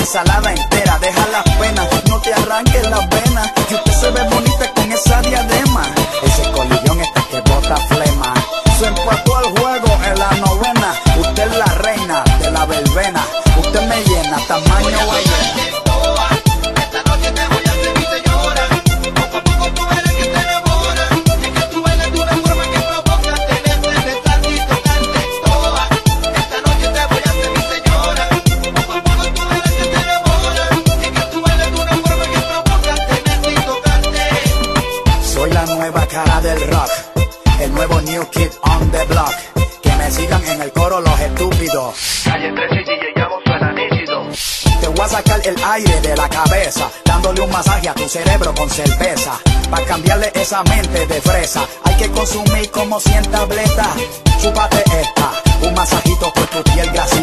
Ensalada entera. Deja las penas, no te arranques las venas. Que usted se ve bonita con esa diadema. Nueva cara del rock, el nuevo New Kid on the Block. Que me sigan en el coro los estúpidos. Calle 13 y DJ suena nítido. Te voy a sacar el aire de la cabeza, dándole un masaje a tu cerebro con cerveza. Para cambiarle esa mente de fresa, hay que consumir como 100 tabletas. Chúpate esta, un masajito por tu piel grasienta,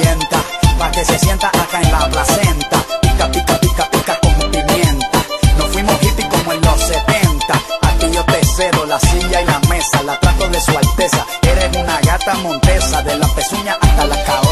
montesa, de la pezuña hasta la cabeza